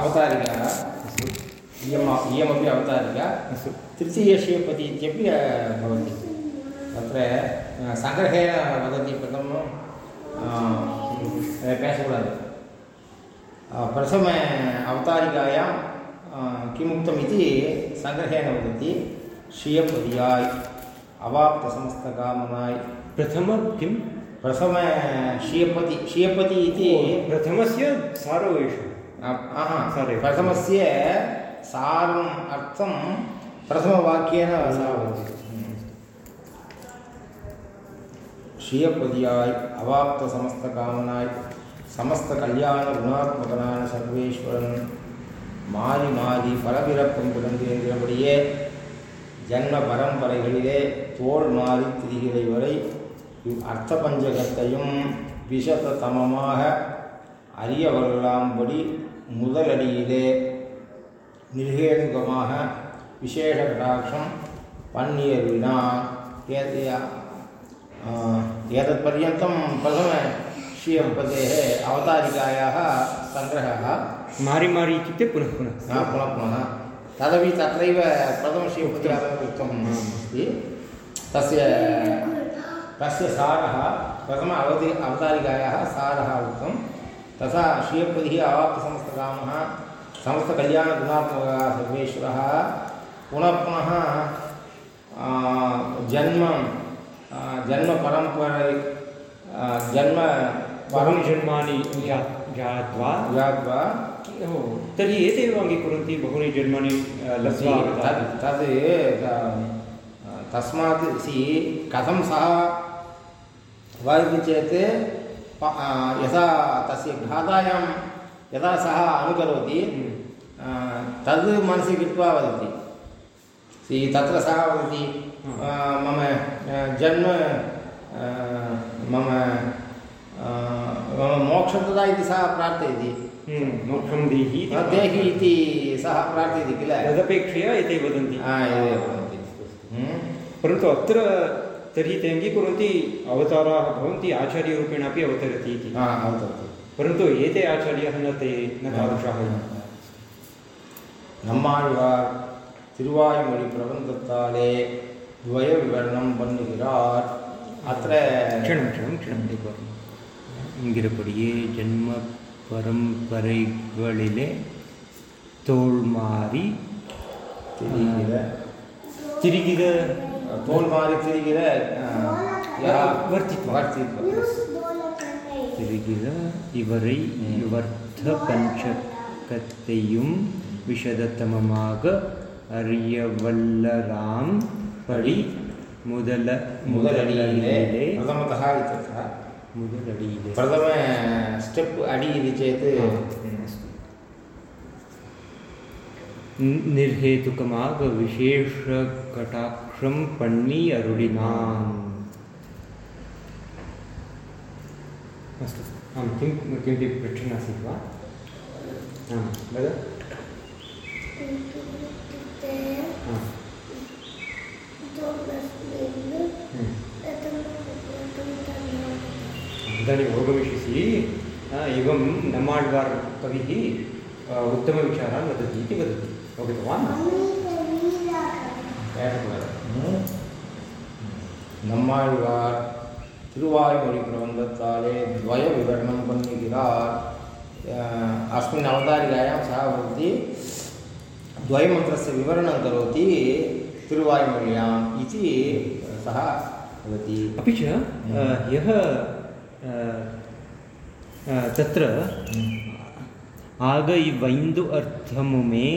अवतारिका इयम् इयमपि अवतारिका अस्तु तृतीयशीपति इत्यपि भवति तत्र सङ्ग्रहेण वदति प्रथमं अ, प्रथम अवतारिकायां किमुक्तम् इति सङ्ग्रहेण वदति श्रियपदियाय् अवाप्तसमस्तकामनाय् प्रथम किं प्रथम श्रियपति श्रियपति इति प्रथमस्य सारो एषः प्रथमस्य सारम् अर्थं प्रथमवाक्येन सा वदति श्रियपदियाय अवाप्तसमस्तकामनाय समस्तकल्याणगुणात्मकनाன சர்வேஸ்வரன். மாறி மாறி பலபிறப்பும் பிறந்திருக்கிறபடியே ஜன்ம பரம்பரைகளிலே தோல் மாறி திரிகிறை வரை இவ் அர்த்த பஞ்சகத்தையும் விஷத அறியவர்களாம்படி முதலடியிலே நிர்கேணுகமாக விசேஷ கடாட்சம் பண்ணியருளினா ஏதத் பர்யந்தம் பிரதம ஸ்ரீயம்பதேः अवतारिकायाः सङ्ग्रहः मारि मारि इत्युक्ते पुनः पुनः पुनः पुनः तदपि तत्रैव प्रथमश्रीपत्याः उक्तम् अस्ति तस्य तस्य सारः प्रथम अवति अवतारिकायाः सारः उक्तम् तथा श्रियपतिः अवाप्तसमस्तकामः समस्तकल्याणगुणात्मकः सर्वेश्वरः पुनः पुनः जन्म जन्मपरम्परे जन्म बहूनि जन्मानि जा जात्वा ज्ञात्वा। ओ, तर्हि एते एव अङ्गीकुर्वन्ति बहूनि जन्मानि लब्ध्वा तद् तस्मात् सि कथं सः वदति चेत् यथा तस्य घातायां यदा सः अनुकरोति तद् मनसि कृत्वा वदति। तत्र सः वदति मम जन्म मम मम मोक्षं ददा इति सः प्रार्थयति। हम्म, मोक्षं देहि देहि इति सः प्रार्थयति किल? तदपेक्षया एते वदन्ति। वदन्ति। हम्म। परन्तु अत्र तर्हि ते अङ्गीकुर्वन्ति अवताराः भवन्ति आचार्यरूपेण अपि अवतरति इति हा, अवतरति परन्तु एते आचार्याः न ते न तादृशाः एव நம்மாழ்வார் திருவாய்மொழி பிரபந்தத்தாலே துவய விவரணம் பண்ணுகிறார் அத்த क्षणं क्षणं क्षणम् एकवारम् இங்கிருப்படியே ஜென்ம பரம்பரைகளிலே தோல் மாறி திரிகிற திரிகிற தோல் மாறி திரிகிற அஹ், யா வர்த்தித்வா. வர்த்தித்வா. திரிகிற இவரை யுவர்த்த பஞ்சகத்தையும் விஷதத்தமமாக அறியவல்லராம் படி முதல முதலடியிலே முதலடியிலே प्रथमतः इत्यर्थः முதலடியிலே प्रथम स्टेप् अडि इति चेत् நி- विशेषकटाक्षं पण्णि अरुणिमाम् अस्तु आं किं, किमपि वा? आं वद. हम्म. इदानीम् अवगमिष्यसि। एवं नम्माழ்वार् कविः उत्तमविचारान् वदति इति वदति। अवगतवान्? பேசக்கூடாது நம்மாழ்வார் திருவாய்மொழி பிரபந்தத்தாலே துவய விவரணம் பண்ணுகிறார் अस्मिन् अवतारिकायां सः वदति द्वयमन्त्रस्य विवरणं करोति तिरुवायुमल्याम् इति सः वदति। अपि हम्म। तत्र हम्म। अर्थमुमे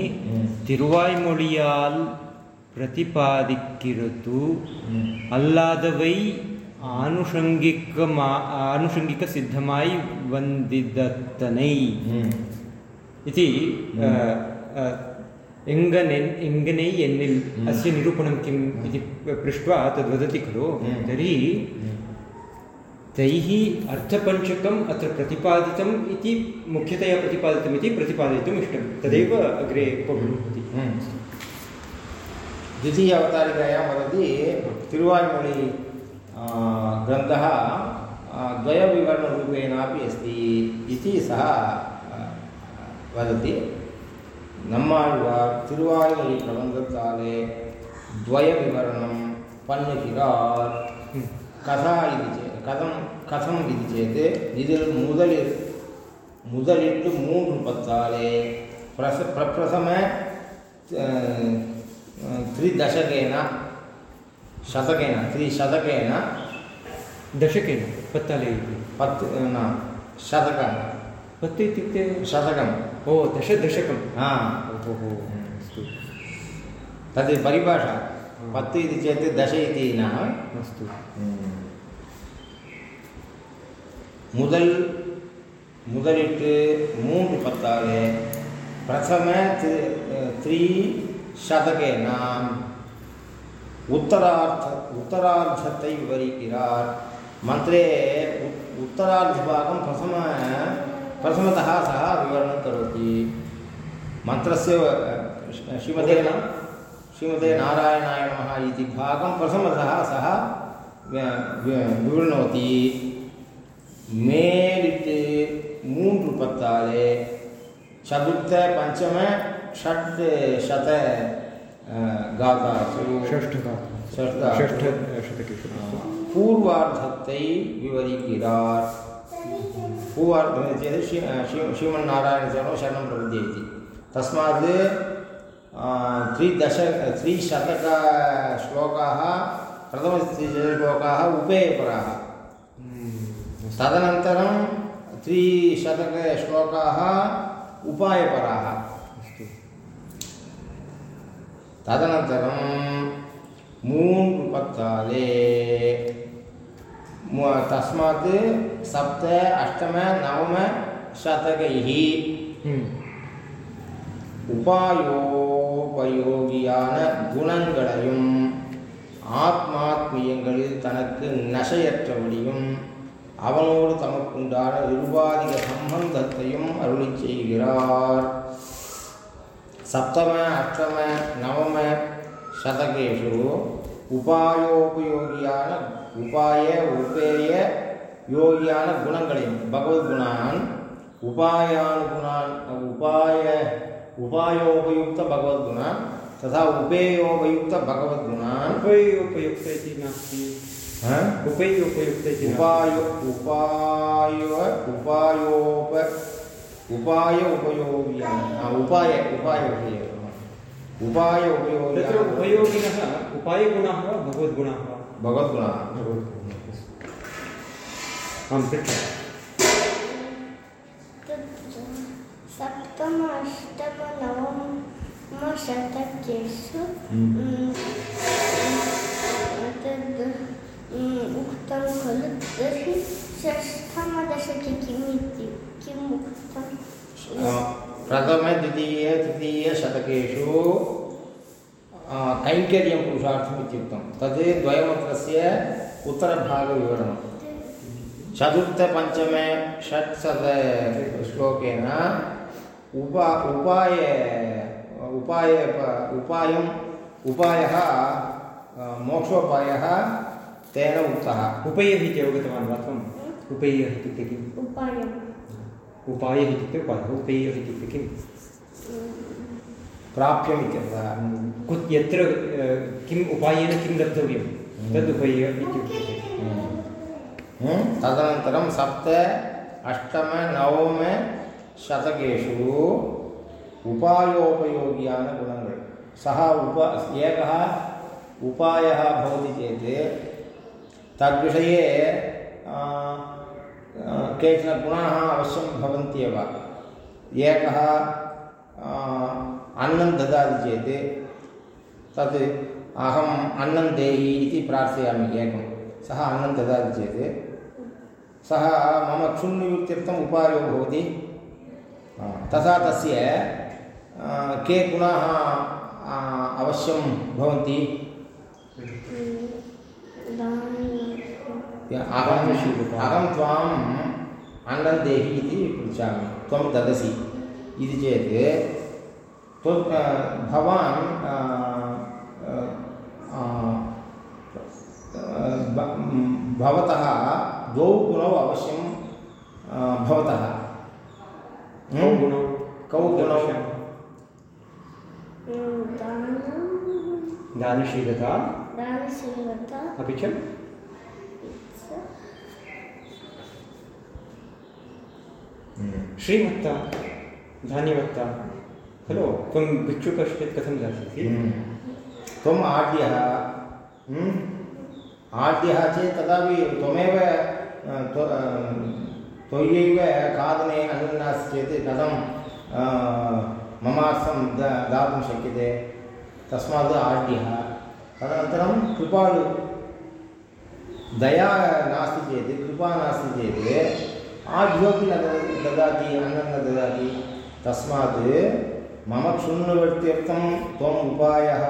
ಪ್ರತಿಪಾದಿಕ್ಕಿರುತು ಅಲ್ಲಾದವೈ ಆನುಷಂಗಿಕ ಮಾ ಆನುಷಂಗಿಕ ಸಿದ್ಧಮಾಯಿ ವಂದಿದತ್ತನೈ ಇತಿ ಎಂಗನ್ ಎಂಗನೈ ಎನ್ನಿಲ್ ಅಸ್ಯ ನಿರೂಪಣಂ ಕಿಂ ಇತಿ ಪೃಷ್ಟ್ವಾ ತದ್ವದತಿ ಖಲು ತರ್ಹಿ तैः अर्थपञ्चकम् अत्र प्रतिपादितम् इति मुख्यतया प्रतिपादितमिति प्रतिपादयितुम् इष्टं तदेव अग्रे उपगृह्णति द्वितीय अवतारिकायां वदति तिरुवायुमणि ग्रन्थः द्वयविवरणरूपेणापि अस्ति इति सः वदति நம்மாழ்வார் திருவாயுமொழி பிரபந்தத்தாலே துவய விவரணம் பண்ணுகிறார் கதா இது சே கதம் கதம் இது சேத்து இதில் முதலில் முதலிட்டு மூன்று பத்தாலே பிரச பிரப்பிரசம त्रिदशकेन शतकेन त्रिशतकेन। दशकेन पत्तले इति। पत् न शतक पत् इत्युक्ते शतकम्। ओ दशदशकं हा। ओहो अस्तु। तद् परिभाषा। पत् इति चेत् दश इति न अस्तु। முதல் முதலிட்டு மூன்று பத்தாக प्रथम திரு த்ரீ शतके नाम। उत्तरार्थ उत्तरार्धते विवरीकिरार मंत्रे उत्तरार्ध भागं प्रथम प्रथमतः सः विवरणं करोति। मन्त्रस्य श्रीमदेन श्रीमते नारायणाय नमः इति भागं प्रथमतः सः विवृणोति। मेलिट् मूण्पत्ताले चतुर्थपञ्चम षट् शत गातासु षष्ठगाता षष्ठ पूर्वार्धत्वै विवरीकिरार् पूर्वार्धं चेत् श्री श्री श्रीमन्नारायणचरणं शरणं प्रपद्ये इति तस्मात् त्रिदश त्रिशतकश्लोकाः प्रथमश्लोकाः उपेयपराः तदनन्तरं त्रिशतकश्लोकाः उपायपराः। ததனந்தரம் மூன்று పత్తాలే తస్మాత్ சப்த அஷ்டம நவம శతకై உபாயோபயோகியான குணங்களையும் ஆத்மாத்மியங்களில் தனக்கு நசையற்றபடியும் அவனோடு தமக்குண்டான நிர்வாதிக சம்பந்தத்தையும் அருளி செய்கிறார். सप्तम अष्टम नवम शतकेषु उपायोपयोगियान उपाये उपेय योगियान गुणगळिन् भगवद्गुणान् उपायानुगुणान् उपाय उपायोपयुक्त तथा उपेयोपयुक्त भगवद्गुणान् उपेयोपयुक्त इति नास्ति उपेयोपयुक्त इति उपायो उपाय उपायोप उपाय उपयोगियान् आ, उपाय उपाय उपयोग उपाय तत्र उपयोगिनः उपायगुणाः वा भगवद्गुणाः वा भगवद्गुणाः भगवद्गुणाः। आं पृच्छामि सप्तम अष्टम नवम शतकेषु हम्म। तद् उक्तं खलु तर्हि षष्ठमदशके किम् इति किम् उक्तं प्रथम द्वितीय तृतीय शतकेषु अ, कैङ्कर्यं पुरुषार्थम् इत्युक्तं तद् द्वयमन्त्रस्य उत्तरभागविवरणं चतुर्थपञ्चमे षट्शत श्लोकेन उपा उपाय उपाय उपायम् उपायः मोक्षोपायः तेन उक्तः। उपयः इति अवगतवान् वा त्वम् उपेयः इत्युक्ते किम्? उपायम्। उपायः इत्युक्ते उपायः उपेयः इत्युक्ते किं प्राप्यम् इत्यर्थः कुत् यत्र किम् उपायेन किं लब्धव्यं? हम्म। तद् इत्युच्यते हम्म। हम्म। तदनन्तरं सप्त अष्टम नवम शतकेषु उपायोपयोगियानगुणङ्गल् सः उप एकः उपायः भवति चेत् तद्विषये केचन गुणाः अवश्यं भवन्त्येव एकः अन्नं ददाति चेत् तत् अहम् अन्नं देहि इति प्रार्थयामि एकं। सः अन्नं ददाति चेत् सः मम क्षुण्णयुक्त्यर्थम् उपायो भवति। तथा तस्य के गुणाः अवश्यं भवन्ति या- अहं। अहं त्वाम् अन्नं देहि इति पृच्छामि। त्वं ददसि। इति चेत् त्वं भवान् भवतः द्वौ गुणौ अवश्यं भवतः। कौ गुणौ कौ गुणौ दानशीलता। दानशीलता। अपि च श्रीमत्ता धान्यवत्ता खलु? त्वं भिक्षुकश्चेत् कथं दास्यसि त्वम् आद्यः। हम्म? आद्यः चेत् तदापि त्वमेव त्व- त्वयैव खादने अन्नं नास्ति चेत् कथं ममार्थं दा, दातुं शक्यते। तस्मात् आद्यः। तदनन्तरं कृपालु। दया नास्ति चेत्, कृपा नास्ति चेत् आढ्योपि न दद- ददाति अन्नं न ददाति तस्मात् मम क्षुण्णवृत्त्यर्थं त्वम् उपायः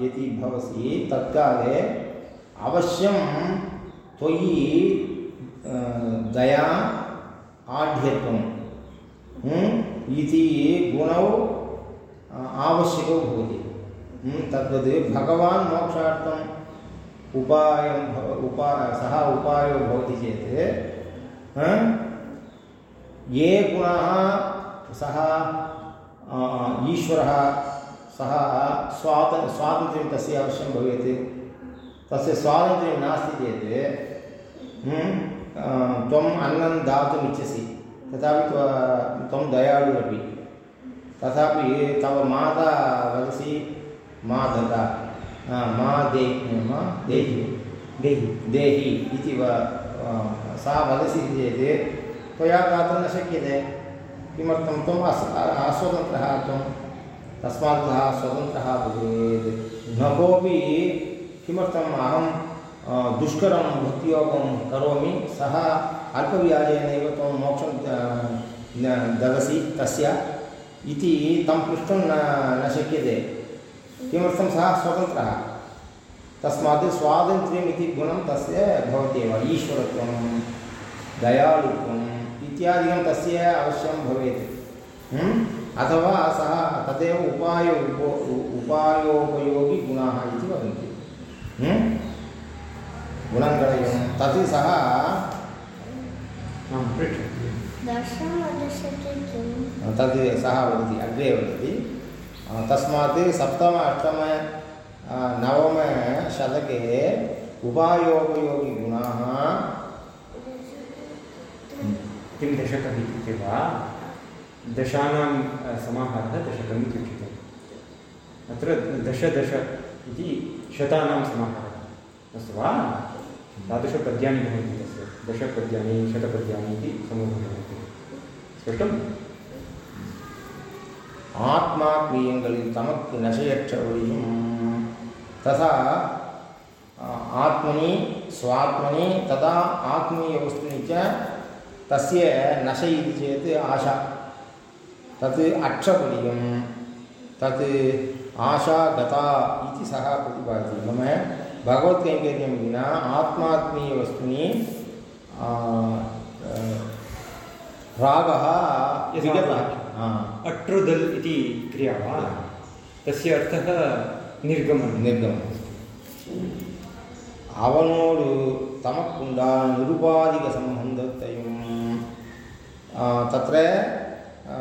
यदि भवसि तत्काले अवश्यं त्वयि दया आढ्यत्वं हम्म, इति गुणौ आवश्यकौ भवति तद्वत् भगवान् मोक्षार्थम् उपायं भव उपा सः उपायो भवति चेत्? ये गुणाः सः ईश्वरः सः स्वात स्वातन्त्र्यं तस्य अवश्यं भवेत्। तस्य स्वातन्त्र्यं नास्ति चेत् हम्म, त्वम् अन्नं दातुम् इच्छसि तथापि त्वं तथापि तव माता वदसि मा ददा मा दे मा देहि देहि देहि इति वा सा वदसि चेत् त्वया दातुं न शक्यते किमर्थं त्वम् अस् अस्वतन्त्रः त्वं तस्मात् सः स्वतन्त्रः भवेत्। न कोपि किमर्थम् अहं दुष्करं, भक्तियोगं करोमि? सः अल्पव्याजेनैव त्वं मोक्षं ददसि तस्य इति तं पृष्टुं न न शक्यते। किमर्थं सः स्वतन्त्रः? तस्मात् स्वातन्त्र्यम् इति गुणं तस्य भवत्येव। ईश्वरत्वं दयालुत्वम् इत्यादिकं तस्य अवश्यं भवेत्। अथवा सः तदेव उपायो उपो उपायोपयोगि गुणाः इति वदन्ति। हं? गुणङ्गणयं तत् सः तद् सः वदति अग्रे वदति। तस्मात् सप्तम अष्टम नवमशतके उपायोपयोगिगुणाः किं दशकम् इत्युक्ते वा दशानां अ, समाहारः दशकम् इति उच्यते अत्र दश दश इति शतानां समाहारः अस्तु वा तादृशपद्यानि भवन्ति तस्य दशपद्यानि शतपद्यानि इति समूहः भवति स्पष्टम् ஆத்மாத்மீயங்களில் தமக்கு நசையற்ற ஒளியும் ததா ஆத்மனி ஸ்வாத்மனி ததா ஆத்மீயவஸ்துனி ச தஸ்ய நச इति चेत् आशा तत् अक्षबलियं तत् आशा गता इति सः प्रतिपादयति मम भगवत्कैङ्कर्यं विना आत्मात्मीयवस्तूनि आ, आ, रागः विगतः हा। अट्रुदल् इति क्रिया वा तस्य अर्थः निर्गमनं நிர்கமம் அவனோடு தமக்குண்டான நிருபாதிக சம்பந்தத்தையும் ஆ, தத்ர ஆ,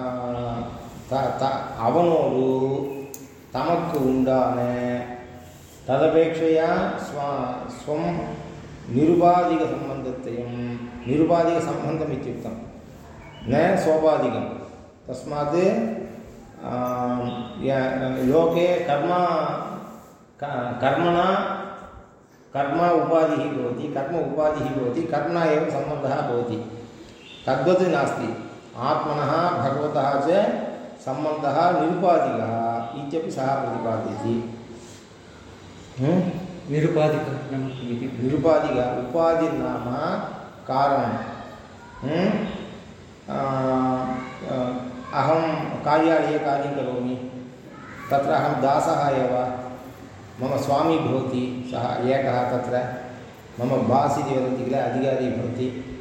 த- த- அவனோடு தமக்கு உண்டான ததபேட்சையா ஸ்வ ஸ்வம் நிருபாதிக சம்பந்தத்தையும் நிருபாதிக சம்பந்தம் इत्युक्तं न सोपाधिकं तस्मात् आम्, य- लोके कर्म क- कर्मणा कर्म उपाधिः भवति कर्म उपाधिः भवति कर्मणा एव सम्बन्धः भवति तद्वत् नास्ति। आत्मनः भगवतः च सम्बन्धः निरुपाधिकः इत्यपि सः प्रतिपादयति। हम्म? निरुपाधिकः निरुपाधिक उपाधिर्नाम कारणं। आ, अहं कार्यालये कार्यं करोमि। तत्र अहं दासः एव। मम स्वामी भवति सः एकः तत्र। मम बास् इति वदन्ति किल अधिकारी भवति।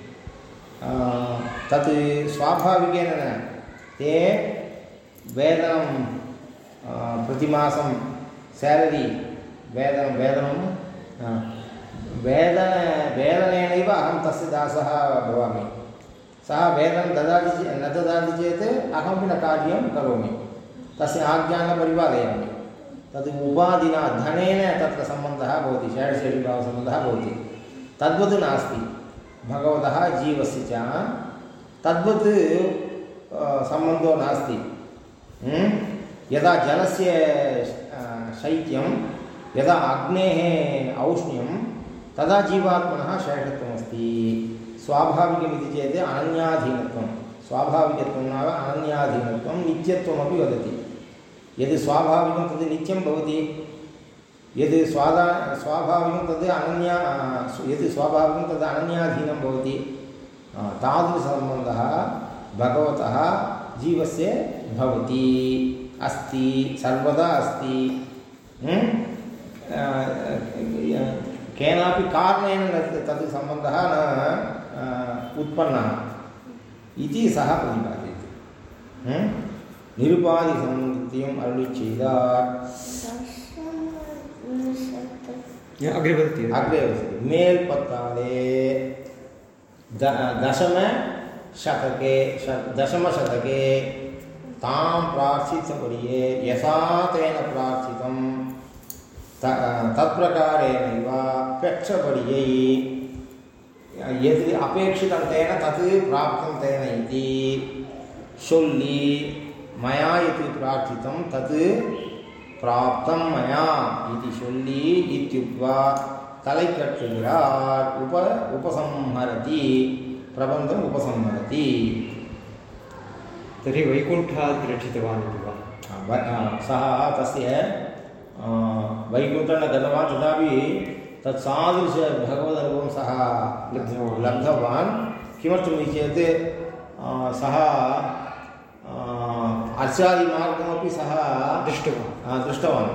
तत् स्वाभाविकेन न ते वेतनं प्रतिमासं सेलरी वेतनं वेतनं आ, वेतन वेतनेनैव अहं तस्य दासः भवामि सः वेतनं ददाति चेत् न ददाति चेत् अहमपि न कार्यं करोमि तस्य आज्ञां न परिपालयामि तद् उपाधिना धनेन तत्र सम्बन्धः भवति षड्षडिभावसम्बन्धः भवति तद्वत् नास्ति भगवतः जीवस्य च तद्वत् सम्बन्धो नास्ति। यदा जलस्य शैत्यं, यदा अग्नेः औष्ण्यं, तदा जीवात्मनः शेषत्वमस्ति स्वाभाविकमिति चेत् अनन्याधीनत्वं। स्वाभाविकत्वं नाम अनन्याधीनत्वं, नित्यत्वमपि वदति। यद् स्वाभाविकं तद् नित्यं भवति यद् स्वादा स्वाभाविकं तद् अनन्या, यद् स्वाभाविकं तद् अनन्याधीनं भवति तादृशसम्बन्धः भगवतः जीवस्य भवति। अस्ति, सर्वदा अस्ति। केनापि कारणेन तद् सम्बन्धः न उत्पन्नः इति सः प्रतिपादयति। निरुपाधिसंहृत्यम् अरुळि चेदार् अग्रे वदति अग्रे वदति मेल्पत्ताले द दशमशतके दशमशतके तां प्रार्थितपर्ये यथा तेन प्रार्थितं तत्प्रकारेणैव पेक्षपर्यै यद् अपेक्षितं तेन तत् प्राप्तं तेन इति शोल्लि, मया इति प्रार्थितं तत् प्राप्तं मया इति शोल्लि इत्युक्त्वा तलैकट्टुगिरार् उप उपसंहरति प्रबन्धम् उपसंहरति। तर्हि वैकुण्ठात् रचितवान् इति वा? सः तस्य वैकुण्ठं गतवान् तथापि तत् सः लब्धवान्। लब्धवान्। किमर्थमिति चेत् सः अर्चादिमार्गमपि सः दृष्टवान्। दृष्टवान्।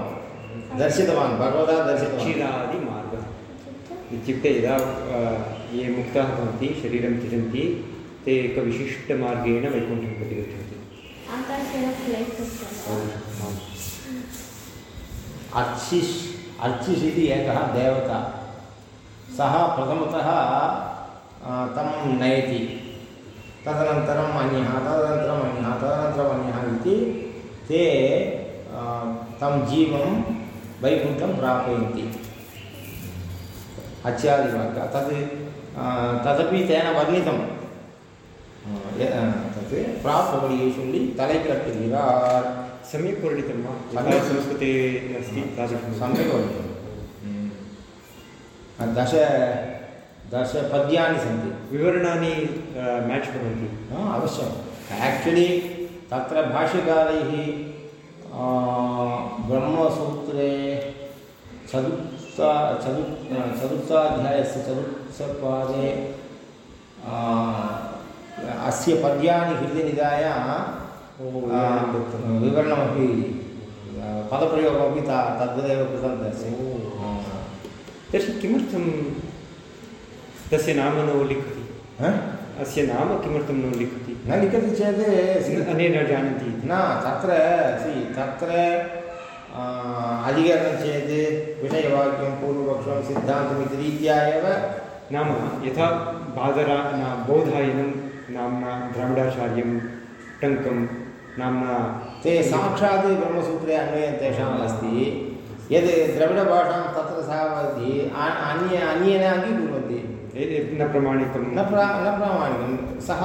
दर्शितवान् भगवता दर्शितवान्। क्षीरादिमार्गः इत्युक्ते यदा ये मुक्ताः भवन्ति शरीरं त्यजन्ति ते एकविशिष्टमार्गेण वैकुण्ठं प्रति गच्छन्ति अर्चिष् अर्चिष् इति एकः देवता। सः प्रथमतः तं नयति। तदनन्तरम् अन्यः तदनन्तरम् अन्यः तदनन्तरम् अन्यः इति ते तं जीवं वैकुण्ठं प्रापयन्ति। अच्यादिवाक्य तद् तदपि तेन वर्णितं। तत् प्राप्तवलीयेषु तलैकट्टुगिरार् सम्यक् वर्णितं वा? संस्कृते अस्ति तादृशं सम्यक् वर्णितं। दश दशपद्यानि सन्ति। विवरणानि मेच् भवन्ति अवश्यम्। आक्चुलि तत्र भाष्यकारैः ब्रह्मसूत्रे चतुर्था चतु चतुर्थाध्यायस्य चतुर्थपादे अस्य पद्यानि हृदि निधाय विवरणमपि पदप्रयोगमपि ता तद्वदेव कृतं तस्य तर्हि किमर्थं तस्य नाम न उल्लिखति अस्य नाम किमर्थं न लिखति? न लिखति चेत् अन्ये न जानन्ति न तत्र सि तत्र अधिकरणं चेत् विषयवाक्यं पूर्वपक्षं सिद्धान्तमिति रीत्या एव नाम यथा बादरा न बौधायनं नाम्ना द्रविडाचार्यं टङ्कं नाम्ना ते साक्षात् ब्रह्मसूत्रे अन्वयं तेषाम् अस्ति। यद् द्रविडभाषां तत्र सः वदति अन्ये अन्येन अङ्गीकुर्वन्ति न प्रमाणितं न प्रा न प्रामाणिकं सः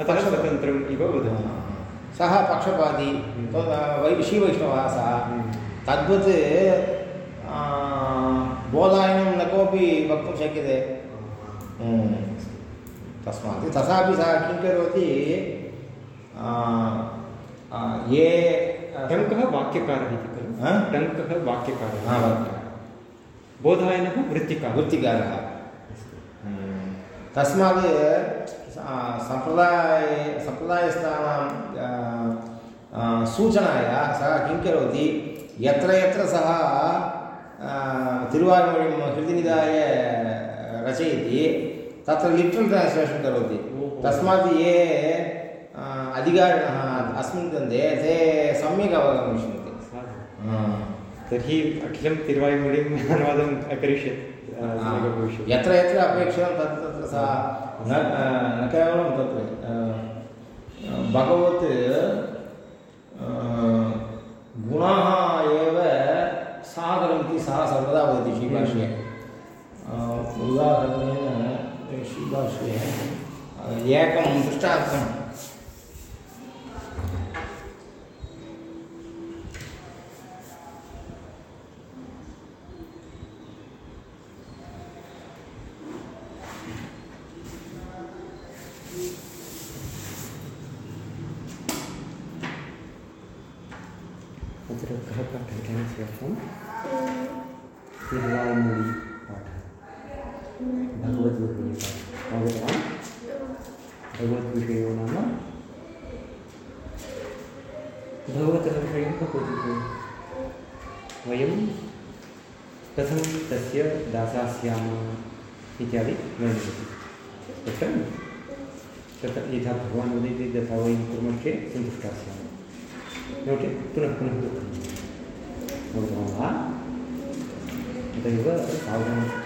अतः स्वतन्त्रम् इव वदति। सः पक्षपाती वै श्रीवैष्णवः सः। तद्वत् बोधायनं न कोऽपि वक्तुं शक्यते। तस्मात् तथापि सः किं करोति ये टङ्कः वाक्यकारः इति खलु। टङ्कः वाक्यकारः। बोधायनः वृत्तिकारः वृत्तिकारः तस्मात् सम्प्रदाय सम्प्रदायस्थानां सूचनाय सः किं करोति? यत्र यत्र सः तिरुवायुमொழிं हृदिनिधाय रचयति तत्र लिट्रल् ट्रान्स्लेशन् करोति तस्मात् ये अधिकारिणः अस्मिन् ग्रन्थे ते सम्यक् अवगमिष्यन्ति। तर्हि अखिलं तिरुवायुमொழிम् अनुवादम् अकरिष्यत् यत्र यत्र अपेक्षितं तत्र तत्र सा न न केवलं तत्र भगवत् गुणाः एव सागरम् इति सः सर्वदा वदति श्रीभाष्ये उदाहरणेन श्रीभाष्ये एकं दृष्टान्तं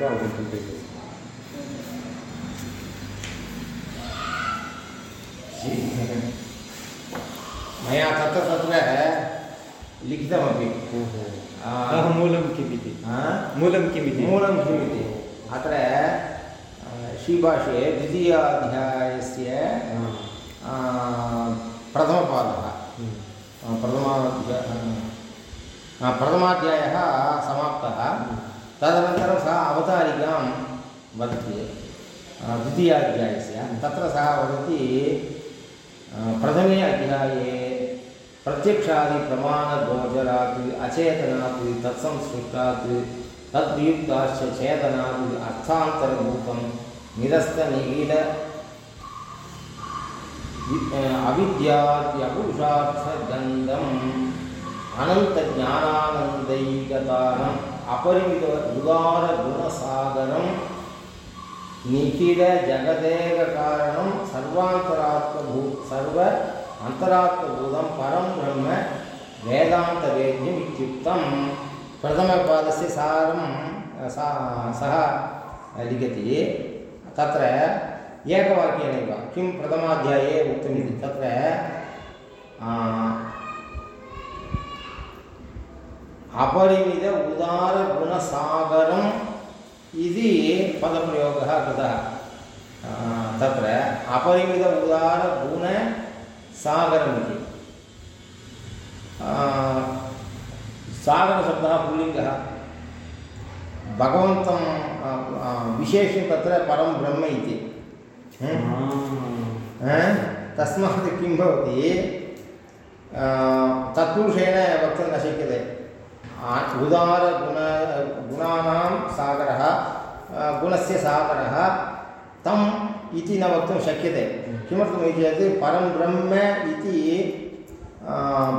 1,000 computers. मया तत्र तत्र लिखितमपि मूलं किमिति मूलं किमिति मूलं किमिति अत्र श्रीभाषे द्वितीयाध्यायस्य प्रथमपादः प्रथमाध्यायः प्रथमाध्यायः समाप्तः तदनन्तरं सः अवतारिकां वदति द्वितीयाध्यायस्य। तत्र सः वदति प्रथमे अध्याये प्रत्यक्षादिप्रमाणगोचरात् अचेतनात् तत्संस्पृष्टात् तद्वियुक्ताश्च चेतनात् अर्थान्तरभूतं निरस्तनिगीड अविद्याद्यपुरुषार्थगन्धम्, अनन्तज्ञानानन्दैकतारम्। अपरिमित उदारगुणसागरं निखिलजगदेककारणं सर्वान्तरात्मभू, सर्व अन्तरात्मभूतं परं ब्रह्म वेदान्तवेद्यम् इत्युक्तं प्रथमपादस्य सारं, सा, सः लिखति, तत्र एकवाक्येनैव, किं प्रथमाध्याये उक्तमिति, तत्र अपरिमित उदारगुणसागरम् इति पदप्रयोगः कृतः। तत्र अपरिमित उदारगुणसागरम् इति सागरशब्दः पुल्लिङ्गः। भगवन्तं विशेषं तत्र परं ब्रह्म इति? तस्मात् किं भवति? तत्पुरुषेण वक्तुं न शक्यते। उदारगुण गुणानां सागरः गुणस्य सागरः तम् इति न वक्तुं शक्यते। किमर्थमिति चेत् परं ब्रह्म इति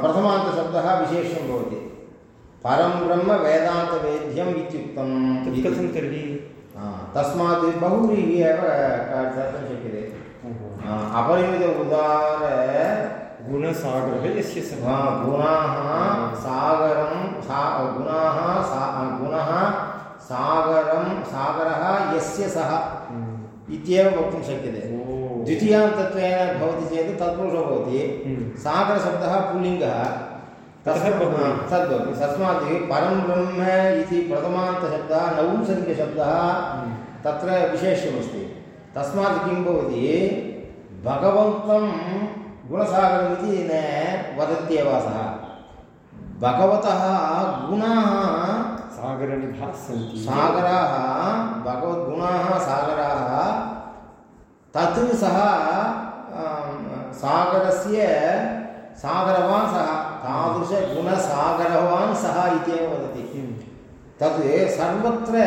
प्रथमान्तशब्दः विशेषं भवति। परं ब्रह्म वेदान्तवेद्यम् इत्युक्तं। कथं तर्हि। तस्मात् बहुभिः एव कर्तुं शक्यते। अपरिमित उदार गुणसागरः यस्य सः गुणाः सागरं सा गुणाः सा गुणः सागरं सागरः यस्य सः हम्म. इत्येव वक्तुं शक्यते. द्वितीयान्तत्वेन भवति चेत् तत्पुरुषो भवति हम्म. सागरशब्दः पुल्लिङ्गः बहु. तद्भवति तस्मात् परं ब्रह्म इति प्रथमान्तशब्दः नपुंसकशब्दः हम्म. तत्र विशेषमस्ति तस्मात् किं भवति भगवन्तं गुणसागरमिति न वदत्येव सः भगवतः गुणाः सागरनिभाः सन्ति सागराः भगवद्गुणाः सागराः तत् सः आम्, सागरस्य सागरवान् सः तादृशगुणसागरवान् सः इत्येव वदति हम्म. तत् सर्वत्र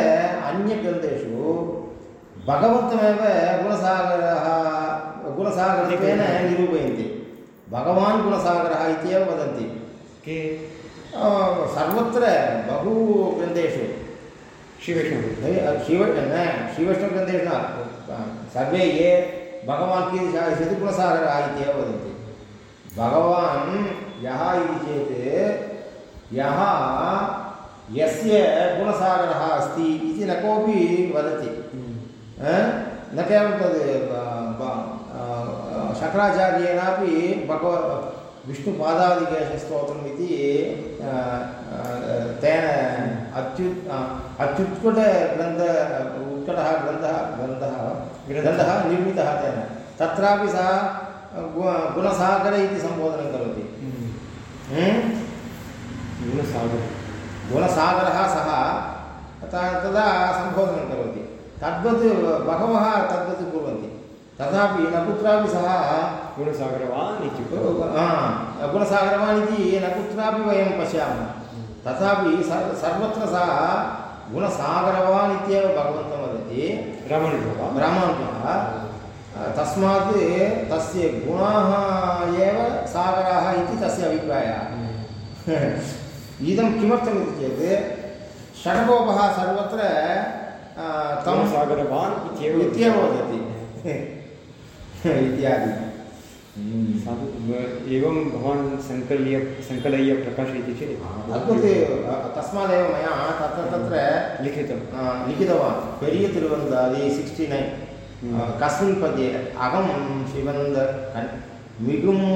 अन्यग्रन्थेषु भगवन्तमेव गुणसागरः गुणसागरत्वेन निरूपयन्ति भगवान् गुणसागरः इत्येव वदन्ति के आ, सर्वत्र बहु ग्रन्थेषु शिवैष्णव शिव न शिवैष्णवग्रन्थेषु न सर्वे ये भगवान् कीदृशः इति गुणसागरः इत्येव वदन्ति भगवान् यः इति चेत् यः यस्य गुणसागरः अस्ति इति न कोऽपि वदति अ? न केवलं तद् शङ्कराचार्येणापि भगव विष्णुपादादिकेशस्तोत्रम् इति तेन अत्युत् अत्युत्कटग्रन्थ उत्कटः ग्रन्थः ग्रन्थः ग्रन्थः निर्मितः तेन। तत्रापि सः गुणसागर इति सम्बोधनं करोति। हम्म? गुणसागरः। गुणसागरः सः तदा सम्बोधनं करोति। तद्वत् बहवः तद्वत् कुर्वन्ति। तथापि न कुत्रापि सः गुणसागरवान् हा, गुणसागरवान् इति न कुत्रापि वयं पश्यामः। तथापि सर् सर्वत्र सः गुणसागरवान् इत्येव भगवन्तं वदति। वा तस्मात् तस्य गुणाः एव सागराः इति तस्य अभिप्रायः। इदं किमर्थमिति चेत् षड्कोपः सर्वत्र तं गुणसागरवान् इत्येव इत्येव वदति इत्यादि साधु एवं भवान् सङ्कल्य सङ्कलय्य प्रकाशयति चेत् अद्भुते तस्मादेव मया तत्र तत्र लिखितं आ, लिखितवान् पेरिय तिरुवन्दादि सिक्स्टि नैन् कस्मिन् पद्ये अहं சிவந்த கண் மிகும்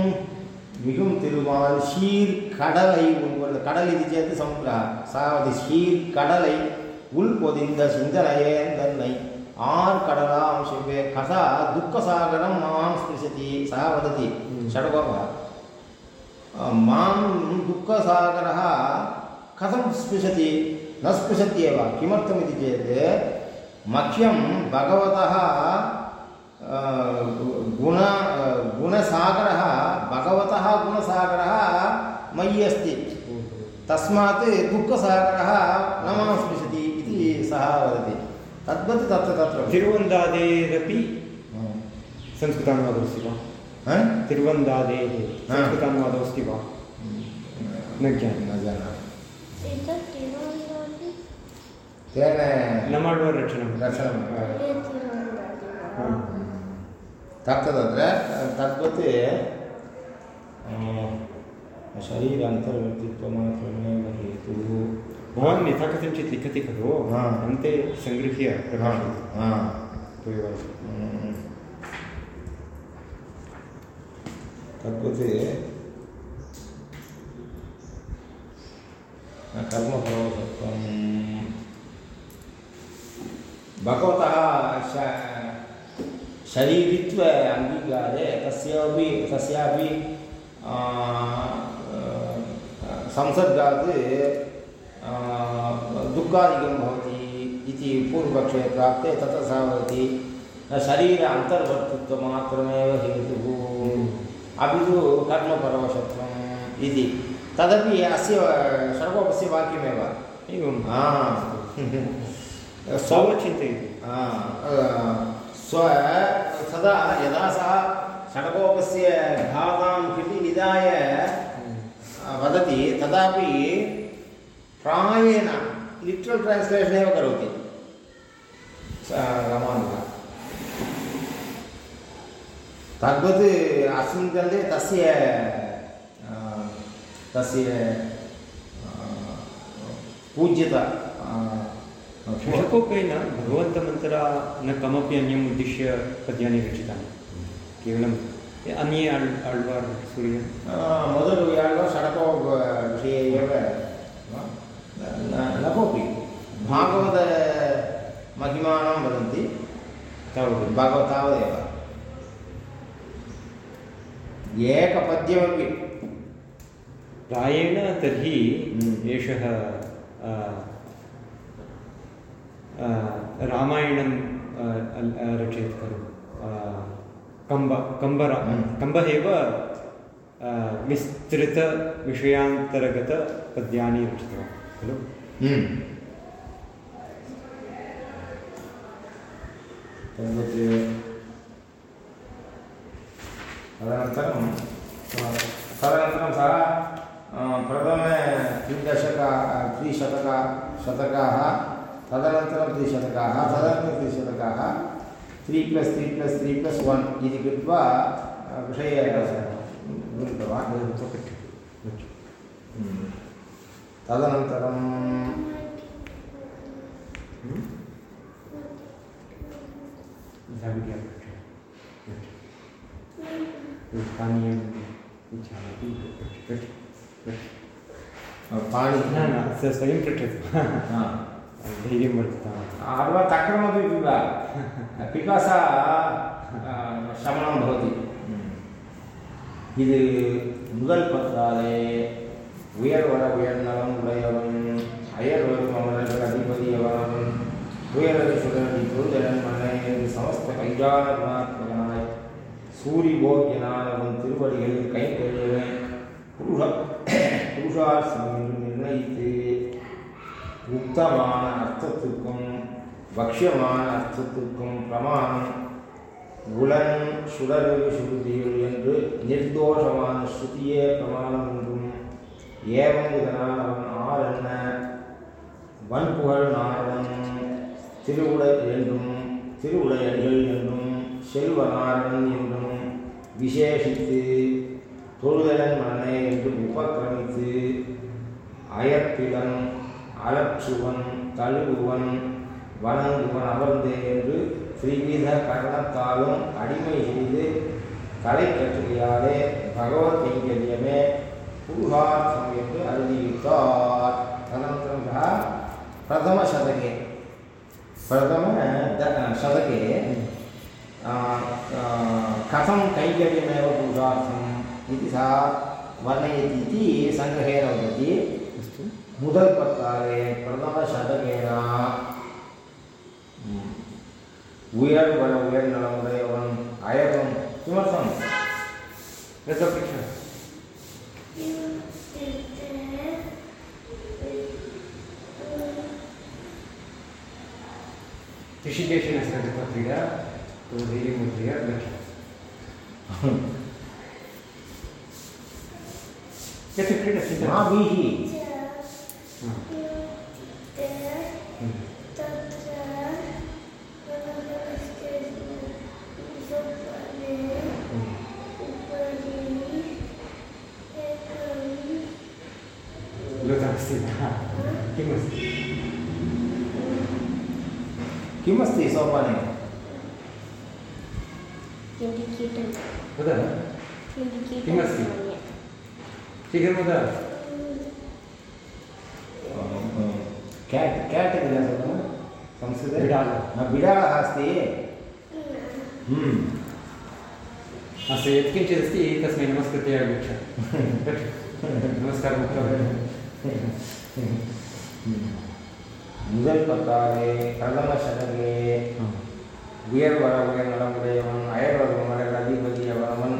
மிகும் திருமால் ஷீர் கடலை உள்கொண்ட கடல் இது சேத்து சமுத்திரா சாவதி ஷீர் கடலை உள் பொதிந்த சிந்தனையே தன்னை ஆர் கடலாம் சிவே கதா துக்கசாகரம் மாம் ஸ்பிருசதி சः वदति षड्कोपः मां दुःखसागरः कथं स्पृशति न स्पृशत्येव किमर्थमिति चेत् मह्यं भगवतः अ, गुण अ, गुणसागरः भगवतः गुणसागरः मयि अस्ति तस्मात् दुःखसागरः न मां स्पृशति इति सः वदति। तद्वत् तत्र तत्र तिरुवन्दादेरपि संस्कृतानुवादः अस्ति वा? तिरुवन्दादेः संस्कृतानुवादः अस्ति वा? न ज्ञातं न जानामि। तेन रचनं हे तत्र तत्र तद्वत् शरीर अन्तर्वर्तित्वमात्रमेव हेतुः। भवान् यथा कथञ्चित् लिखति खलु हा. अन्ते सङ्गृह्य हा। तद्वत् कर्मफलवत्वं भगवतः श- शरीरित्व अङ्गीकारे तस्यापि तस्यापि संसर्गात् दुःखादिकं भवति इति पूर्वपक्षे प्राप्ते तत्र सः वदति न शरीर अन्तर्वर्तित्वमात्रमेव हेतुः अपि तु कर्मपरवशत्वम् इति। तदपि अस्य षड्कोपस्य वाक्यमेव। एवं। तावत् चिन्तयति। स्व तदा यदा सः षड्कोपस्य घातां कृति निधाय वदति तदापि प्रायेण लिट्रल् ट्रान्स्लेशन् एव करोति। रामानुजः। तद्वत् अस्मिन् ग्रन्थे तस्य तस्य पूज्यता षष्ठकोपेन भगवन्तमन्त्र न कमपि अन्यम् उद्दिश्य पद्यानि रचितानि। केवलम् अन्ये आळ्वार् सूर्य मोदलु आळ्वार् षडको विषये एव न न कोऽपि भागवत महिमानं वदन्ति। तावत् भागवत तावदेव एकपद्यमपि। प्रायेण तर्हि हम्म। एषः रामायणं रचयत् खलु। कम्ब कम्बर हम्म। कम्बः एव विस्तृतविषयान्तर्गतपद्यानि रचितवान्। तद्वत् तदनन्तरं तदनन्तरं सः प्रथमे त्रिदशका त्रिशतका शतकाः तदनन्तरं त्रिशतकाः तदनन्तरं त्रिशतकाः त्री प्लस् त्री प्लस् त्री प्लस् वन् इति कृत्वा विषये हम्म. तदनन्तरं पानीयं इच्छामि पृच्छ पृच्छ पाणि न न स स्वयं पृच्छतु हा धैर्यं वर्धितवान् अथवा तक्रमपि पिब पिपासा शमनं भवति இது முதல் பத்தாலே உயர்வர உயர்ந்தவன் உடையவன் அயர்வரும் அமரர்கள் அதிபதி அவன் உயரது சுடரடி தொழுதலன் மனை சமஸ்த கைஜான சூரி போக்கியனாய் அவன் திருவடிகளில் கை கழியவன் புருஷ புருஷார்த்தம் என்று நிர்ணயித்து உக்தமான அர்த்தத்துக்கும் பக்ஷ்யமான அர்த்தத்துக்கும் பிரமாணம். உலன் சுடரு சுருதியுள் என்று நிர்தோஷமான ஸ்ருதியே பிரமாணம் என்றும் ஏவம் இதனால் அவன் ஆர் என்ன? வன்புகழ் நாரணம் திருவுடை என்றும் திருவுடையடிகள் என்றும் செல்வநாரணன் என்றும் விசேஷித்து தொழுதலன் மனே என்று உபக்கிரமித்து அயற்பிலன் அலற்றுவன் தழுவுவன் வணங்குவன் அமர்ந்தே என்று ஸ்ரீவித கரணத்தாலும் அடிமை செய்து கலை கற்றுகையாலே பகவத் கைங்கரியமே ऊहार्थम् यत् अल्लियुक्तात् अनन्तरं सः प्रथमशतके प्रथम शतके कथं कैङ्कर्यमेव पूजार्थम् इति सा वर्णयति इति सङ्ग्रहेण वदति अस्तु। मुदल्पत्काले प्रथमशतकेन प्रथमशतकेन हम्म। उयर्वण उदयवनम् अयवं किमर्थं यत् ರಿಷಿಕೇಶನ ಹೆಸರಲ್ಲಿ ಪತ್ರಿಗ ದೇವಿ ಮೂರ್ತಿಯ ಅಧ್ಯಕ್ಷ यत् क्रीडति माभिः किमस्ति किमस्ति सोपाने. वद किमस्ति? शीघ्रं वद केट् केट् इति न संस्कृते बिडालः। न, बिडालः अस्ति हम्म। अस्तु यत्किञ्चिदस्ति तस्मै नमस्कृत्य गच्छ गच्छ नमस्कारम् उक्त्वा முதல் பத்தாவது பிரதம சடங்கு உயர் வரவுடைய நலமுடையவன் அயர் வரவுமலர் அதிபதி அவரவன்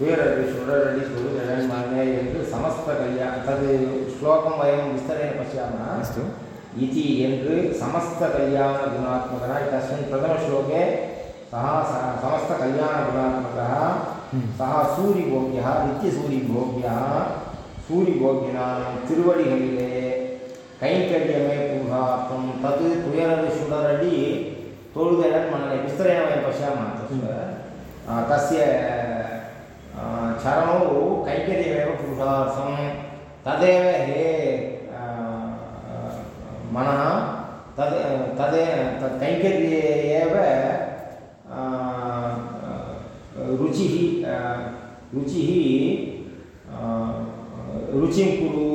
உயரடி சுடரடி சுடுதலன் மகனே என்று சமஸ்த கல்யா தது ஸ்லோகம் வயம் விஸ்தரேன பசியாமः अस्तु इति என்று சமஸ்த கல்யாண गुणात्मकः तस्मिन् प्रथमश्लोके सः समस्त कल्याण गुणात्मकः सः सूरिभोग्यः नित्यसूरिभोग्यः सूरिभोग्यनां திருவடிகளிலே கைங்கரியமே பூகாத்தம் தத் குயரடி சுடரடி தொழுதெடர் மணலை விஸ்தரேண வயம் பசியாமः तस्य चरणौ कैङ्कर्यमेव पुरुषार्थं तदेव हे मनः तद् तदे तत् कैङ्कर्ये एव रुचिः रुचिः रुचिं कुरु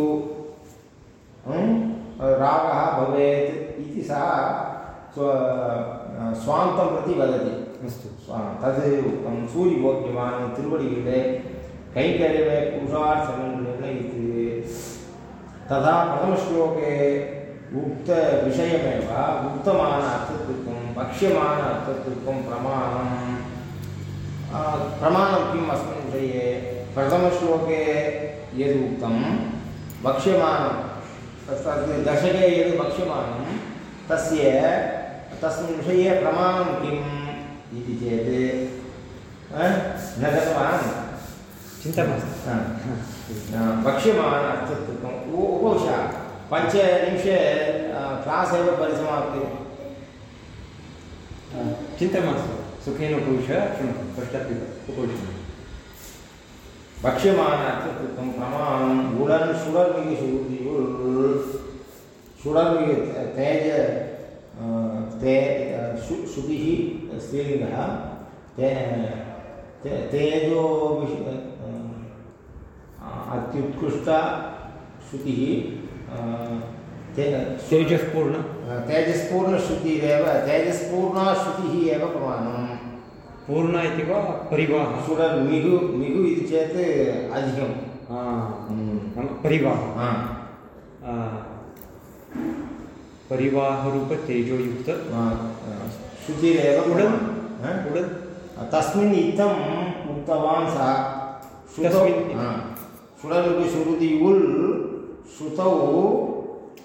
रागः भवेत् इति सः स्व स्वान्तं प्रति वदति। अस्तु तद् उक्तं। सूर्यभोग्यवान् तिरुवडिगिरे कैङ्कर्यमे पुरुषार्थं निर्णयति तथा प्रथमश्लोके उक्तविषयमेव उक्तमान अर्थत्वं प्रमाणं प्रमाणं किम् अस्मिन् विषये? प्रथमश्लोके यद् उक्तं तत् दशके यद् वक्ष्यमानं तस्य तस्मिन् विषये प्रमाणं किम् इति चेत् न गतवान्? चिन्ता मास्तु। हा। वक्ष्यमाण अर्थत्वम् उपविश। पञ्चनिमिषे क्लास् एव परिसमाप्ति। चिन्ता मास्तु। सुखेन उपविश शृणु पश्चात् उपविश வக்ஷமான அர்த்தத்துக்கும் பிரமாணம் உடன் சுடர்மிகு சுருதியுள் சுடர்மிகு தே- தேஜ ஆ, தே சு சுதிः ஸ்ரீலிங்கः ते ते- तेजो विष अत्युत्कृष्टा श्रुतिः अ, ते तेजःपूर्ण तेजस्पूर्णश्रुतिरेव तेजस्पूर्णा श्रुतिः एव प्रमाणम् पूर्ण इति वा परिवाहः? सुडर् मिगु मिगु इति चेत् अधिकं हम्म। नाम परिवाहः। हा। परिवाहरूपतेजोयुक्त श्रुतिरेव उडन्? हा? उडन्? तस्मिन् इत्थम् उक्तवान् सः। तस्मिन्- सुडर्मिगु उल् श्रुतौ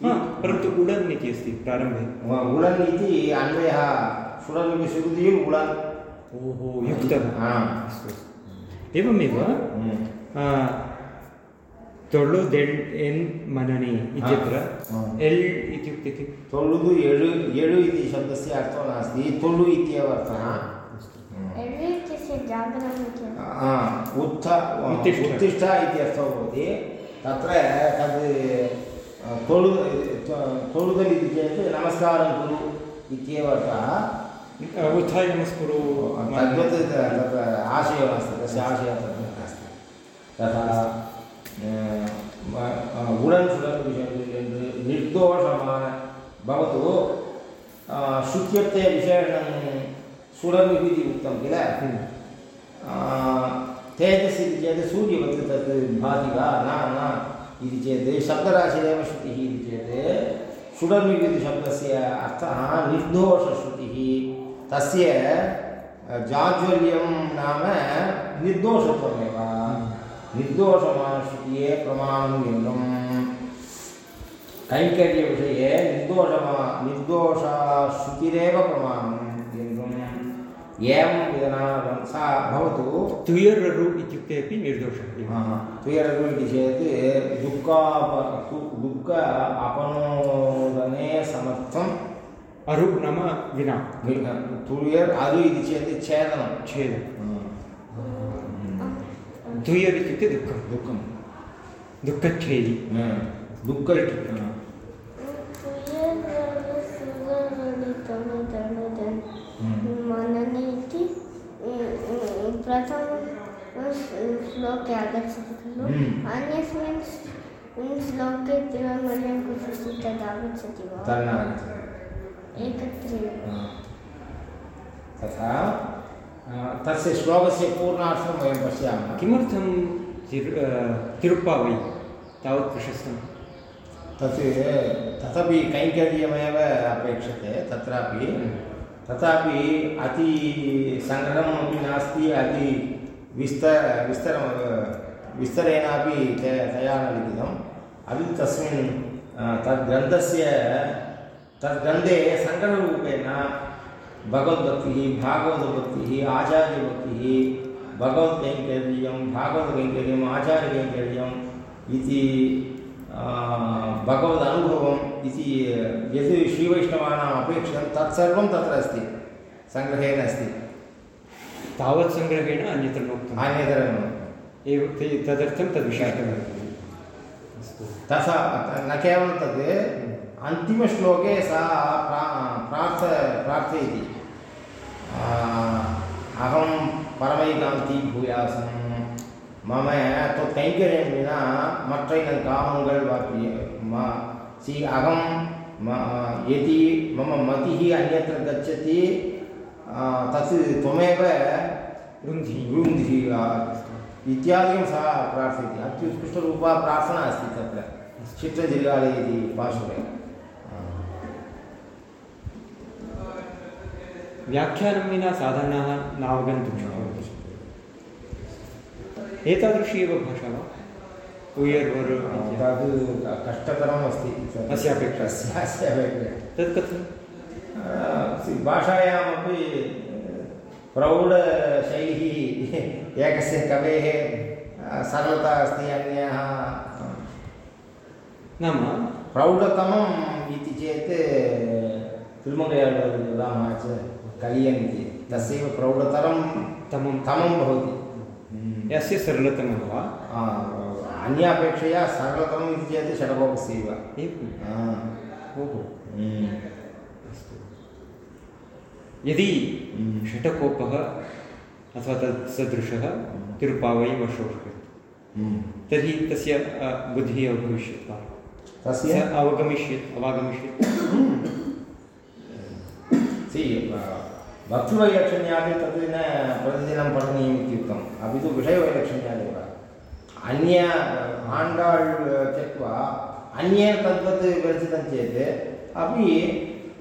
परन्तु उडन् इति अस्ति प्रारम्भे। उडन् इति अन्वयः। सुडर्मिगु श्रुतियुल् उडन्। ओहो युक्तः हा अस्तु एवमेव हम्म। आ, ತೊಳುದೆಳ್ ಎನ್ ಮನನಿ ಇತ್ಯತ್ರ हा. एल् इत्युक्ते किम् ತೊಳುದು ಎಳು ಎಳು इति शब्दस्य अर्थो नास्ति तुळु इत्येव अर्थः एल् इत्यस्य जागरणम् इति हा, उत्थ उत्तिष्ठ. उत्तिष्ठ इति अर्थो भवति तत्र तद् तोळु तोळुदल् इति चेत् नमस्कारं कुरु इत्येव अर्थः उत्थाय नमस्कुरु तद्वत् तत्र आशयो नास्ति तस्य आशयः तद् नास्ति तथा उडन् सुडन् विषयं निर्दोषमान भवतु श्रुत्यर्थे विशेषणं सुडन् इति उक्तं किल। तेजस् इति चेत् सूर्यवत् तत् भाति वा न न इति चेत् शब्दराशिरेव श्रुतिः इति चेत् इति शब्दस्य अर्थः निर्दोषश्रुतिः तस्य जाज्वल्यं नाम निर्दोषत्वमेव। निर्दोषमाश्रिये प्रमाणं कैङ्कर्यविषये निर्दोषमा निर्दोषाश्रुतिरेव प्रमाणम् एवं विधना सा भवतु। तुयररु इत्युक्ते अपि निर्दोषः तुयररु इति चेत् दुःखाप दुःख अपनोदने समर्थं अरु नाम विना। तुयर् अरु इति चेत् छेदनं छेद। तुयर् इत्युक्ते दुःखं दुःखं दुःखच्छेदि। दुःख मननि प्रथम श्लोके आगच्छति खलु। हम्म। अन्यस्मिन् श्लोके तिरुमल्यं कुरुष्ति तदागच्छति वा? तन्नागच्छति एकत्रैव तथा तस्य श्लोकस्य पूर्णार्थं वयं पश्यामः। किमर्थं तिरु तिरुप्पावै तावत् प्रशस्तं तत् तदपि कैङ्कर्यमेव अपेक्षते तत्रापि तथापि अति सङ्ग्रहम् अपि नास्ति अति विस्तर विस्तरं विस्तरेणापि ते तया न लिखितम्। अपि तस्मिन् तद्ग्रन्थस्य तद्ग्रन्थे सङ्ग्रहरूपेण भगवद्भक्तिः भागवतभक्तिः आचार्यभक्तिः भगवत्कैङ्कर्यं भागवतकैङ्कर्यम् आचार्यकैङ्कर्यम् इति भगवदनुभवम् इति यद् श्रीवैष्णवानाम् अपेक्षितं तत्सर्वं तत्र अस्ति सङ्ग्रहेण अस्ति। तावत् सङ्ग्रहेण अन्यत्र नोक्तम् अन्यतरम् एव तदर्थं अस्तु। तथा न केवलं तद् अन्तिमश्लोके सा प्रा अहम प्रार्थयति। अहं परमैकान्ति भूयासं। मम त्वत्कैङ्कर्यं विना मट्टैनं कामङ्गल् वाप्य मा सि अहं यदि मम मतिः अन्यत्र गच्छति तत् त्वमेव रुन्धि रुन्धि इत्यादिकं सः प्रार्थयति। अत्युत्कृष्टरूपा प्रार्थना अस्ति तत्र। चित्रजिल्लाले पार्श्वे। व्याख्यानं विना साधनाः नावगन्तुं शक्नुवन्ति एतादृशी एव भाषा वा? उयर्वर् तद् कष्टतरम् अस्ति अस्य अपेक्षया तत् कथं भाषायामपि प्रौढशैली एकस्य कवेः सरलता अस्ति अन्यः नाम? प्रौढतमम् इति चेत् तिरुमङ्गयाळु वदामः चेत् कलियन् इति तस्यैव प्रौढतरं तमं। तमं भवति। यस्य सरलतमं वा? अन्यापेक्षया सरलतमम् इति चेत् षडकोपस्यैव ओहो। हम्म, अस्तु। यदि हम्म, षटकोपः अथवा तत् सदृशः तिरुपावै वर्षोषः हम्म, तर्हि तस्य बुद्धिः अभविष्यत् वा? तस्य? अवगमिष्यत् अवागमिष्यत्। सि वक्तृवैलक्षण्यादि तद् न प्रतिदिनं पठनीयम् इत्युक्तम् अपि तु विषयवैलक्षण्यादेव अन्य आण्डाळ् त्यक्त्वा अन्येन तद्वत् विरचितं चेत् अपि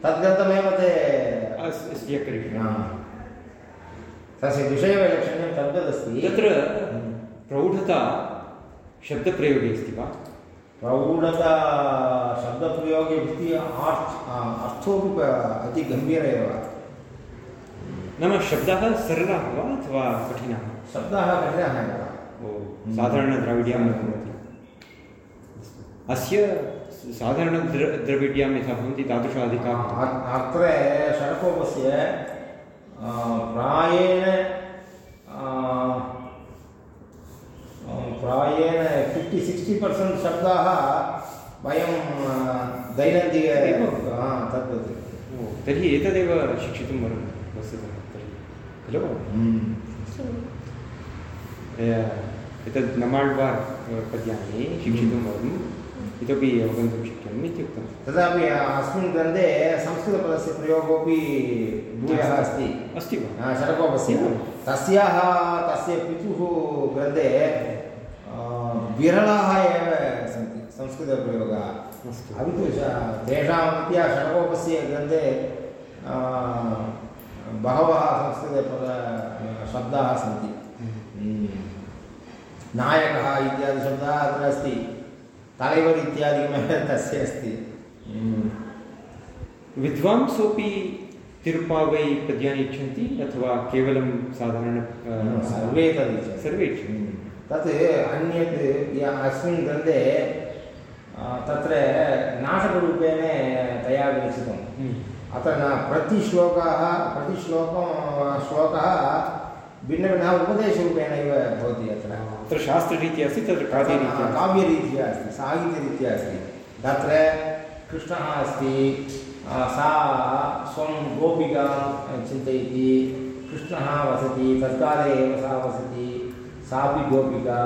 तद्गतमेव ते स्वीकरिष्यामि हा. तस्य विषयवैलक्षण्यं तद्वदस्ति तत्र प्रौढता शब्दप्रयोगे अस्ति वा? प्रौढता शब्दप्रयोगे अस्ति आर् अर्थोपि प- अतिगम्भीर एव नाम शब्दाः सरलाः वा अथवा कठिनाः शब्दाः कठिनाः एव साधारणद्रविड्यां न भवति अस्य साधारणद्र द्रविड्यां यथा भवन्ति तादृशाधिकाः अ- अत्र षडकोपस्य प्रायेण प्रायेण फिफ्टि सिक्स्टि पर्सेण्ट् शब्दाः वयं एव? तद्वत्। तर्हि एतदेव शिक्षितुं वरं वस्तुतः तर्हि। खलु? हम्म। एतद् नमाळ्वार् पद्यानि शिक्षितुं वरम् इतोपि अवगन्तुं शक्यम् इत्युक्तं तथापि अस्मिन् ग्रन्थे संस्कृतपदस्य प्रयोगोपि भूयः अस्ति। अस्ति। वा? आ, षडकोपस्य तस्याः तस्य पितुः ग्रन्थे विरलाः एव सन्ति संस्कृतप्रयोगाः। अपि तु श- तेषां रीत्या षडकोपस्य ग्रन्थे बहवः संस्कृतपद शब्दाः सन्ति। हम्म। नायकः इत्यादि शब्दः अत्र अस्ति तलैवर् इत्यादिकमेव तस्य अस्ति। हम्म। विद्वांसोऽपि तिरुपावै पद्यानि इच्छन्ति अथवा केवलं साधारण सर्वे तदिच्छन्ति। सर्वे इच्छन्ति। तत् अन्यत् अस्मिन् ग्रन्थे तत्र नाटकरूपेण तया विरचितम् हम्म। अत्र न प्रतिश्लोकाः प्रतिश्लोकं श्लोकः भिन्नभिन्नः उपदेशरूपेण एव भवति अत्र अत्र शास्त्ररीत्या अस्ति तत्र कार्यरीत्या अस्ति। काव्यरीत्या अस्ति साहित्यरीत्या अस्ति तत्र कृष्णः अस्ति सा स्वं गोपिकां चिन्तयति कृष्णः वसति तत्काले एव सा वसति सापि गोपिका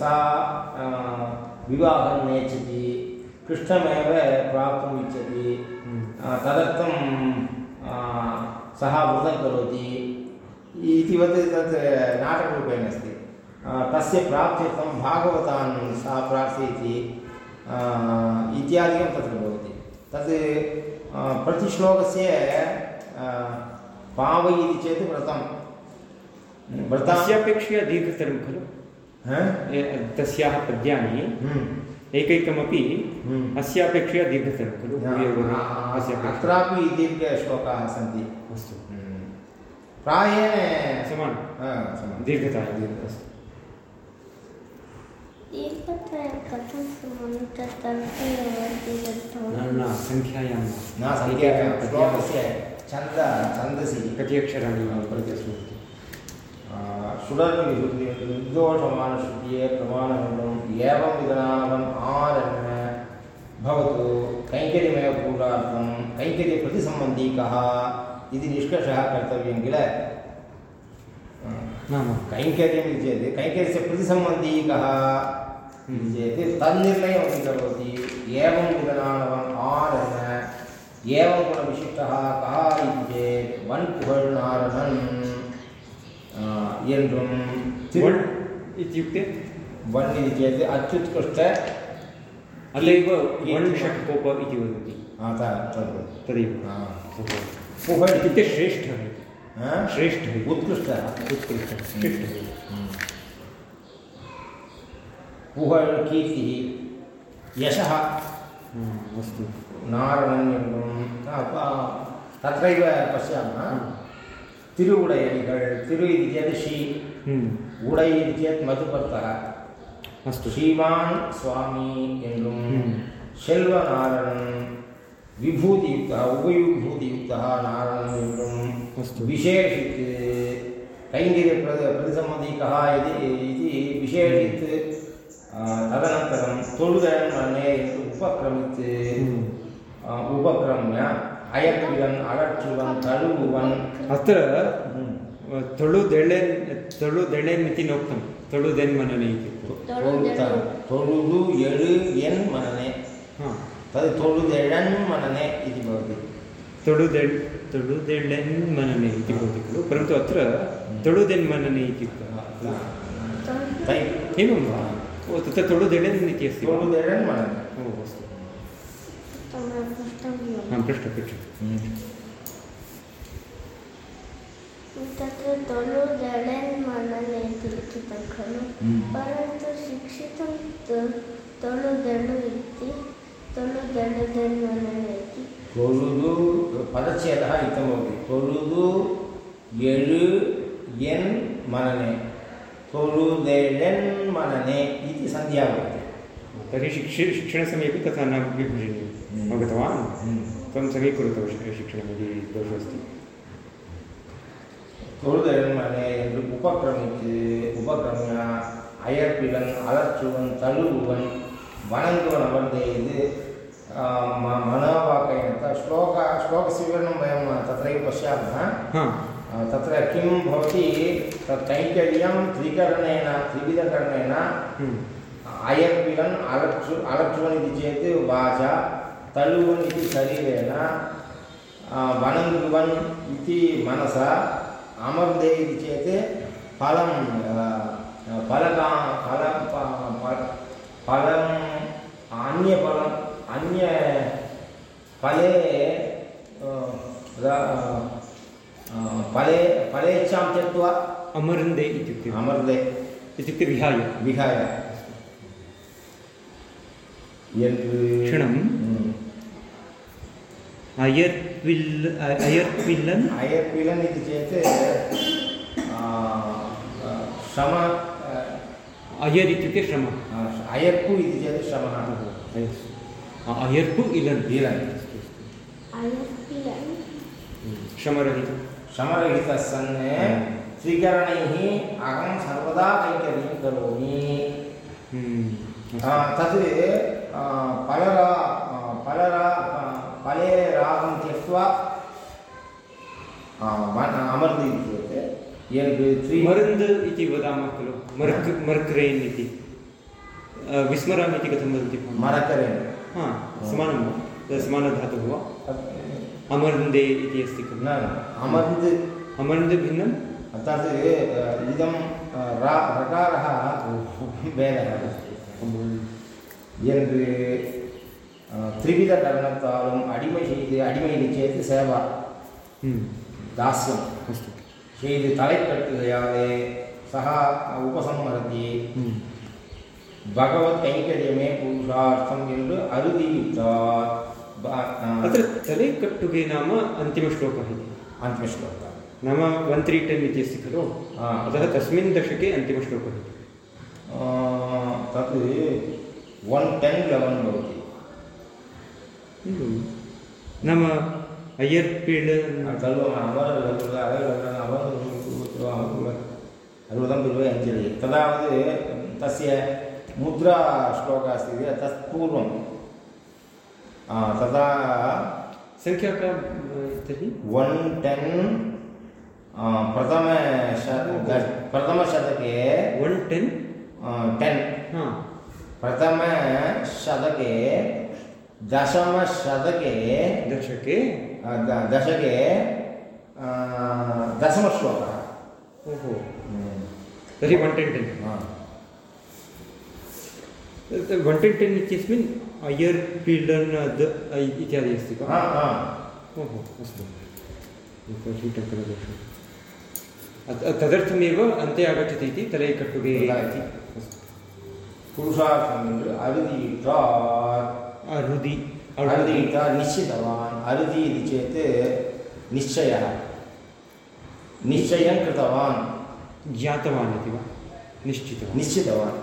सा विवाहं नेच्छति कृष्णमेव प्राप्तुम् इच्छति हम्म। तदर्थं सः व्रतं करोति। इतिवत् तत् नाटकरूपेण अस्ति। तस्य प्राप्त्यर्थं भागवतान् सा प्रार्थयति इत्यादिकं तत्र भवति। तत् प्रतिश्लोकस्य पावै इति चेत् व्रता तस्यापेक्षया दीर्घतरं खलु? हा? तस्याः पद्यानि हम्म, एकैकमपि हम्म। अस्यापेक्षया दीर्घतरं खलु? अत्रापि दीर्घश्लोकाः सन्ति। अस्तु। प्रायेण समानं। दीर्घता दीर्घ- अस्तु। न सङ्ख्यायां न सङ्ख्यायां। छन्द छन्दसि। कति अक्षराणि प्रतिश्रूयन्ते सुडर्विशुद्धि निर्दोषमानशुद्धिये प्रमाणमिदम् एवं विधनानवम् आरण्य भवतु कैङ्कर्यमेव पूजार्थं कैङ्कर्यप्रतिसम्बन्धी कः इति निष्कर्षः कर्तव्यं किल नाम कैङ्कर्यम् इति चेत् कैङ्कर्यस्य प्रतिसम्बन्धी कः इति चेत् तन्निर्णयमपि करोति एवं विधनानवम् आरण्य एवं गुणविशिष्टः कः इति चेत् वन् पुगळ्नारणन् एल्बम् इत्युक्ते वन् इति चेत् अत्युत्कृष्ट अत्रैव षट्कोप इति वदति तद् तदेव पुह इत्युक्ते श्रेष्ठः श्रेष्ठः उत्कृष्टः उत्कृष्टः श्रेष्ठः पुह कीर्तिः यशः अस्तु तत्रैव पश्यामः तिरु उडयनिगळ् तिरु इति चेत् श्री हम्म, उडै इति चेत् मधुपर्तः अस्तु ஸ்ரீமான் சுவாமி என்றும் ம். செல்வ நாரணன் விபூதியுக்தா உபயுபூதியுக்தா நாரணன் என்றும் अस्तु விசேஷித்து கைங்கரிய பிரத பிரதிசம்மதிக்கः इति इति विशेषित् आ, तदनन्तरं தொழுதன் மன்னே என்று உபக்கிரமித்து हम्म। अयक्विदन् अगच्युवन् तळुवन् अत्र ತೊಳುದೆಳೆನ್ ತೊಳುದೆಳೆನ್ ಇತಿ ನೋಕ್ತಂ ತೊಳುದೆನ್ ಮನನೆ ಇತಿ ತೊಳುದು ಎಳು ಎನ್ ಮನನೆ ತದ್ ತೊಳುದೆಳನ್ ಮನನೆ ಇತಿ ಭವತಿ ತೊಳುದೆಳ್ ತೊಳುದೆಳೆನ್ ಮನನೆ ಇತಿ ಭವತಿ ಖಲು ಪರಂತು ಅತ್ರ ತೊಳುದೆನ್ ಮನನೆ ಇತಿ एवं वा तत्र तोडुदेळेन् इति अस्ति तोडुदेळेन् मणने ओ अस्तु आं हाँ, पृष्ठ पृष्ठ। हम्म। तत्र हम्म। परन्तु शिक्षितं तनु जडु इति तनु जडु जन् मनन् इति ಕೊಲುದು ಪದಚ್ಛೇದ ಇತ್ತಂ ಭವತಿ ಕೊಲುದು ಎಳು ಎನ್ ಮನನೆ ಕೊಲುದೆಳೆನ್ ಮನನೆ ಇತಿ शिक्षि शिक्षणसमये तथा न विभजनीयम्। अवगतवान् त्वं समीकुरुतौ शि- शिक्षणं यदि दोषः अस्ति தொழுதெழன் மனே என்று உபக்கிரமித்து உபக்கிரமிய அயற்பிலன் அலற்றுவன் தழுவுவன் वणङ्गुवन् अवर्धे இது मनोवाक्येन श्लोक श्लोकस्य विवरणं वयं तत्रैव पश्यामः हा तत्र किं भवति तत् कैङ्कर्यं त्रिकरणेन त्रिविधकरणेन हम्म। अयर्पिलन् अलक्षु अलक्षुवन् इति चेत् वाचा तळुवन् इति शरीरेण वणङ्गुवन् इति मनसा अमर्दे इति चेत् फलं फलका फल फलम् अन्यफलम् अन्य फले फले फलेच्छां त्यक्त्वा अमर्न्दे इत्युक्ते अमर्दे इत्युक्ते विहाय विहाय यत् क्षणं अयर्पिल्लन् अयर्पिलन् इति चेत् श्रम अयर् इत्युक्ते श्रमः अयर्पु इति चेत् श्रमः अयर्पु इलन् इलन् श्रमरहितं श्रमरहितः सन् त्रिकरणैः अहं सर्वदा कैङ्कर्यं करोमि हम्म। आ, तत् आ, फलरा आ, फलरा आ, फले रागं त्यक्त्वा अमर्द इति चेत् मरुन्द् इति वदामः खलु मर्क् मर्क्रेन् इति विस्मरामि इति कथं वदन्ति मरकरेन् हा समानं वा समानधातुः वा अमर्न्दे इति अस्ति खलु न अमर्न्द् अमर्न्द् भिन्नं तत् इदं रा रकारः திரிவிதகரணத்தாலும் அடிமை செய்து அடிமை செய்து சேவா हम्म, தாஸ்யம் अस्तु செய்து தலைக்கட்டுகையாலே சகா உபசம்மரதி हम्म, பகவத் கைங்கரியமே புருஷார்த்தம் என்று அறுதியிட்டார் ப- அ, अत्र तले कट्टुगे नाम अन्तिमश्लोकः इति अन्तिमश्लोकः नाम वन् त्री टेन् इति अस्ति खलु आ, अतः तस्मिन् दशके अन्तिमश्लोकः इति अ, तत् वन् टेन् लेवन् भवति हम्म। नाम अयर्पिळ கல்வம் அமர் அறுபதம் பிரிவு அஞ்சலி तदावद् तस्य मुद्रा श्लोकः अस्ति किल तत् पूर्वं आ, तदा सङ्ख्या का तर्हि one ten प्रथमश प्रथमशतके one ten ten हा प्रथमशतके दशमशतके दशके? दशके दशमश्लोकः। ओहो। हम्म। तर्हि one ten ten one ten ten इत्यस्मिन् अयर् पीडन् इत्यादि अस्ति वा? ओहो अस्तु। तदर्थमेव अन्ते आगच्छति इति तलैकट्टुगे इति। पुरुषार्थम् अरुदि அறுதியிட்டார் निश्चितवान् अरुदि इति चेत् निश्चयः निश्चयं कृतवान् ज्ञातवान् इति वा निश्चितवान् निश्चितवान्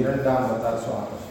இரண்டாம் பத்தார் சுவாபஸ்